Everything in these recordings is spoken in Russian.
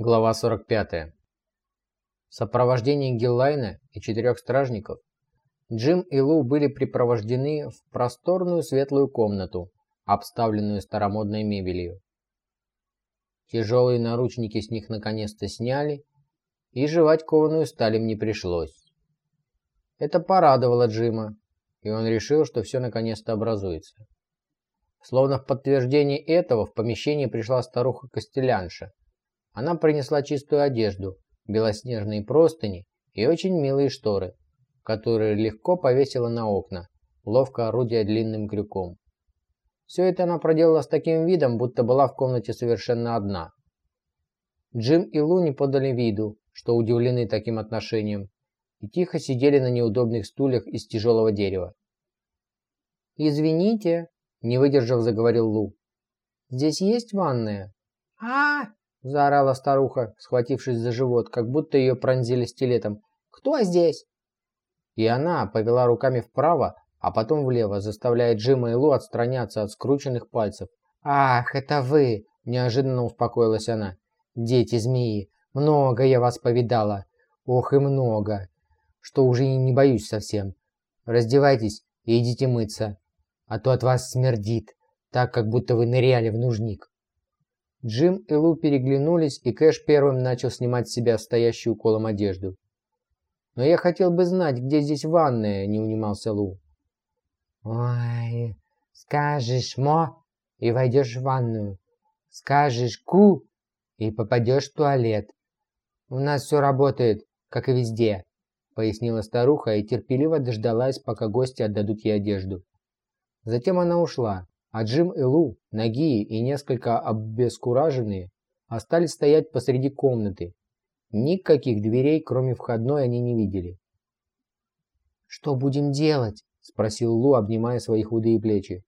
Глава 45. В сопровождении Гиллайна и четырех стражников Джим и Лу были припровождены в просторную светлую комнату, обставленную старомодной мебелью. Тяжелые наручники с них наконец-то сняли, и жевать кованую сталь им не пришлось. Это порадовало Джима, и он решил, что все наконец-то образуется. Словно в подтверждение этого в помещение пришла старуха-костелянша, она принесла чистую одежду, белоснежные простыни и очень милые шторы, которые легко повесила на окна, ловко орудия длинным крюком. Все это она проделала с таким видом, будто была в комнате совершенно одна. Джим и Лу не подали виду, что удивлены таким отношением, и тихо сидели на неудобных стульях из тяжелого дерева. «Извините», – не выдержав, заговорил Лу. «Здесь есть ванная?» «А, – заорала старуха, схватившись за живот, как будто ее пронзили стилетом. «Кто здесь?» И она повела руками вправо, а потом влево, заставляя Джима и Лу отстраняться от скрученных пальцев. «Ах, это вы!» – неожиданно успокоилась она. «Дети-змеи, много я вас повидала. Ох и много, что уже и не боюсь совсем. Раздевайтесь и идите мыться, а то от вас смердит, так как будто вы ныряли в нужник». Джим и Лу переглянулись, и Кэш первым начал снимать с себя стоящую колом одежду. «Но я хотел бы знать, где здесь ванная», — не унимался Лу. «Ой, скажешь «мо» и войдешь в ванную. Скажешь «ку» и попадешь в туалет. У нас все работает, как и везде», — пояснила старуха и терпеливо дождалась, пока гости отдадут ей одежду. Затем она ушла, а Джим и Лу, ноги и несколько обескураженные, остались стоять посреди комнаты. Никаких дверей, кроме входной, они не видели. «Что будем делать?» – спросил Лу, обнимая свои худые плечи.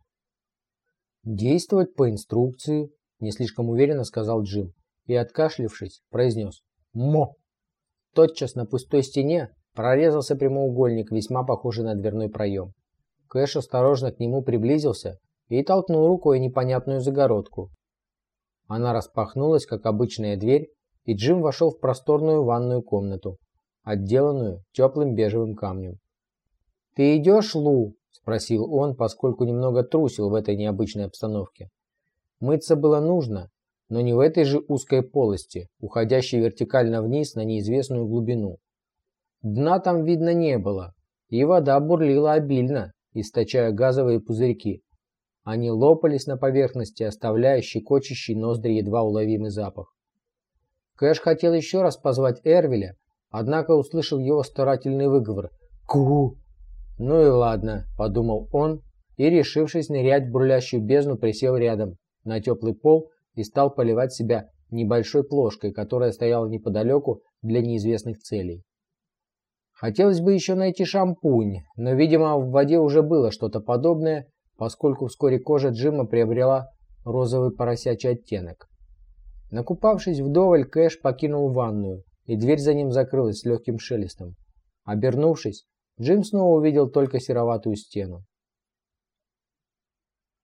«Действовать по инструкции», – не слишком уверенно сказал Джим и, откашлившись, произнес «Мо». Тотчас на пустой стене прорезался прямоугольник, весьма похожий на дверной проем. Кэш осторожно к нему приблизился и толкнул рукой непонятную загородку. Она распахнулась, как обычная дверь, и Джим вошел в просторную ванную комнату, отделанную теплым бежевым камнем. «Ты идешь, Лу?» – спросил он, поскольку немного трусил в этой необычной обстановке. Мыться было нужно, но не в этой же узкой полости, уходящей вертикально вниз на неизвестную глубину. Дна там видно не было, и вода бурлила обильно, источая газовые пузырьки. Они лопались на поверхности, оставляя щекочущий ноздри едва уловимый запах. Кэш хотел еще раз позвать Эрвеля, однако услышал его старательный выговор. «Ку!» «Ну и ладно», – подумал он, и, решившись нырять в бурлящую бездну, присел рядом, на теплый пол и стал поливать себя небольшой плошкой, которая стояла неподалеку для неизвестных целей. Хотелось бы еще найти шампунь, но, видимо, в воде уже было что-то подобное, поскольку вскоре кожа Джима приобрела розовый поросячий оттенок. Накупавшись вдоволь, Кэш покинул ванную, и дверь за ним закрылась с легким шелестом. Обернувшись, Джим снова увидел только сероватую стену.